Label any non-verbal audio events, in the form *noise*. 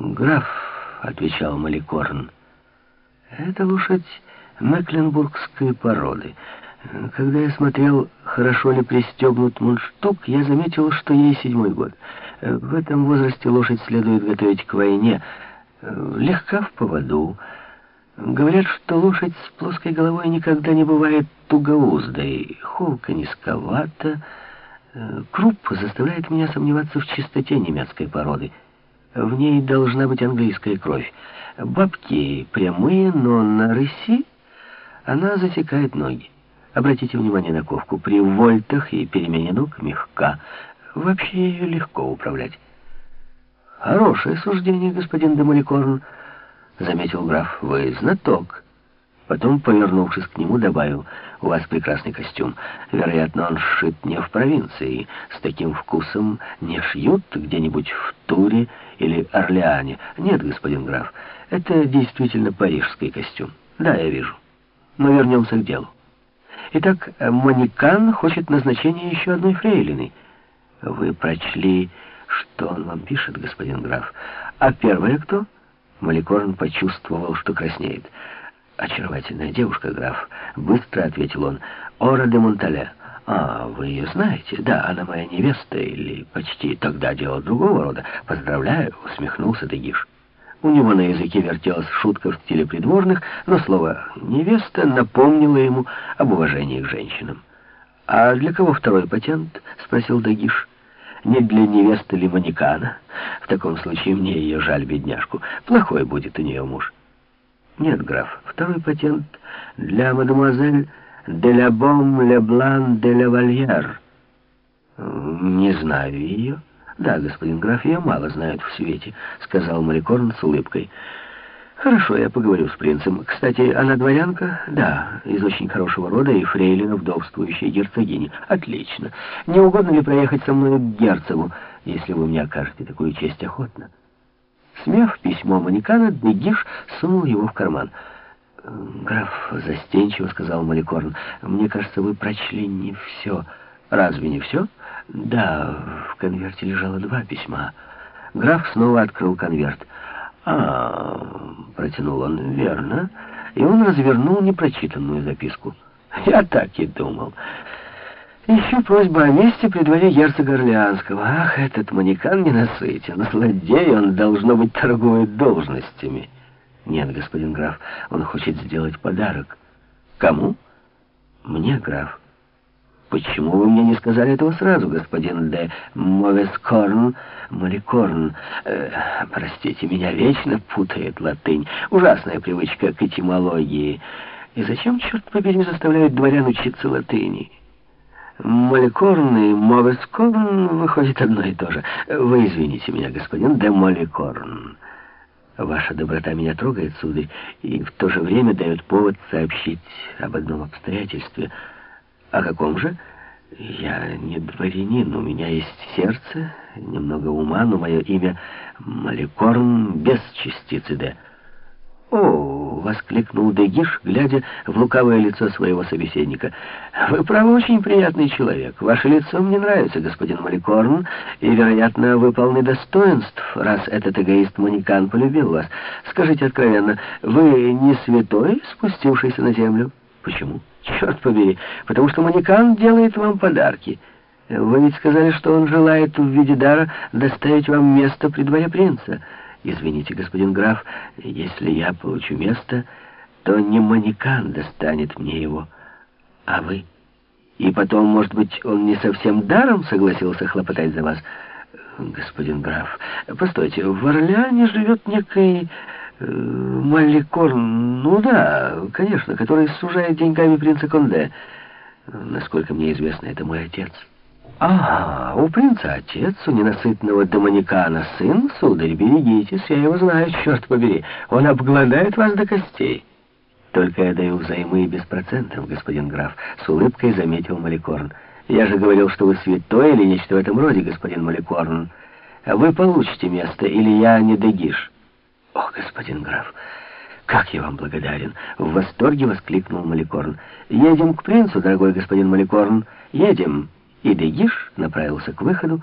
«Граф», — отвечал Маликорн, — «это лошадь мекленбургской породы. Когда я смотрел, хорошо ли пристегнут мундштук, я заметил, что ей седьмой год. В этом возрасте лошадь следует готовить к войне. Легка в поводу. Говорят, что лошадь с плоской головой никогда не бывает тугоуздой. Холка низковата. Круп заставляет меня сомневаться в чистоте немецкой породы. В ней должна быть английская кровь. Бабки прямые, но на рыси она засекает ноги. Обратите внимание на ковку. При вольтах и перемене ног мягка. Вообще ее легко управлять. Хорошее суждение, господин Демоликорн, заметил граф. Вы знаток. Потом, повернувшись к нему, добавил, «У вас прекрасный костюм. Вероятно, он сшит не в провинции. С таким вкусом не шьют где-нибудь в Туре или Орлеане. Нет, господин граф, это действительно парижский костюм. Да, я вижу. Но вернемся к делу. Итак, Манекан хочет назначения еще одной фрейлины. Вы прочли, что он вам пишет, господин граф. А первая кто?» Маликорн почувствовал, что краснеет. «Очаровательная девушка, граф», — быстро ответил он. «Ора де Монтале». «А, вы ее знаете?» «Да, она моя невеста, или почти тогда дело другого рода. Поздравляю», — усмехнулся Дегиш. У него на языке вертелась шутка в стиле придворных, но слово «невеста» напомнило ему об уважении к женщинам. «А для кого второй патент?» — спросил Дагиш. «Не для невесты ли манекана? В таком случае мне ее жаль, бедняжку. Плохой будет у нее муж». Нет, граф, второй патент для мадемуазель де ла Бом Леблан де ла Вальяр. Не знаю ее. Да, господин граф, ее мало знают в свете, сказал Маликорн с улыбкой. Хорошо, я поговорю с принцем. Кстати, она дворянка? Да, из очень хорошего рода и фрейлина вдовствующей герцогини. Отлично. Не угодно ли проехать со мной к герцогу, если вы мне окажете такую честь охотно? Смев письмо Манекана, Дегиш сунул его в карман. «Граф застенчиво», — сказал Маликорн, — «мне кажется, вы прочли не все». «Разве не все?» «Да, в конверте лежало два письма». Граф снова открыл конверт. «А, — протянул он, — верно». И он развернул непрочитанную записку. «Я так и думал». Еще просьба о месте при дворе герцога Орлеанского. Ах, этот манекан не насытен. Злодей, он, должно быть, торгует должностями. Нет, господин граф, он хочет сделать подарок. Кому? Мне, граф. Почему вы мне не сказали этого сразу, господин де Мовескорн, Маликорн? Э, простите, меня вечно путает латынь. Ужасная привычка к этимологии. И зачем, черт побери, заставляют дворян учиться латыни? Моликорн и Мовескорн выходит одно и то же. Вы извините меня, господин де Моликорн. Ваша доброта меня трогает, сударь, и в то же время дает повод сообщить об одном обстоятельстве. О каком же? Я не дворянин, у меня есть сердце, немного ума, но мое имя Маликорн без частицы «Д». «О!» — воскликнул Дегиш, глядя в лукавое лицо своего собеседника. «Вы, правы, очень приятный человек. Ваше лицо мне нравится, господин Маликорн, и, вероятно, вы полны достоинств, раз этот эгоист Манекан полюбил вас. Скажите откровенно, вы не святой, спустившийся на землю?» «Почему?» «Черт побери, потому что Манекан делает вам подарки». Вы ведь сказали, что он желает в виде дара доставить вам место при дворе принца. Извините, господин граф, если я получу место, то не манекан достанет мне его, а вы. И потом, может быть, он не совсем даром согласился хлопотать за вас. Господин граф, постойте, в Орлеане живет некий э, Малликорн, ну да, конечно, который сужает деньгами принца Конде. Насколько мне известно, это мой отец. «Ага, у принца отец, у ненасытного домоникана сын, сударь, берегитесь, я его знаю, *laughs* черт побери, он обгладает вас до костей». «Только я даю взаймы без процентов, господин граф», — с улыбкой заметил Маликорн. «Я же говорил, что вы святой или нечто в этом роде, господин Маликорн. Вы получите место, или я не дегиш». «О, господин граф, как я вам благодарен!» — в восторге воскликнул Маликорн. «Едем к принцу, дорогой господин Маликорн, едем!» И Дегиш направился к выходу,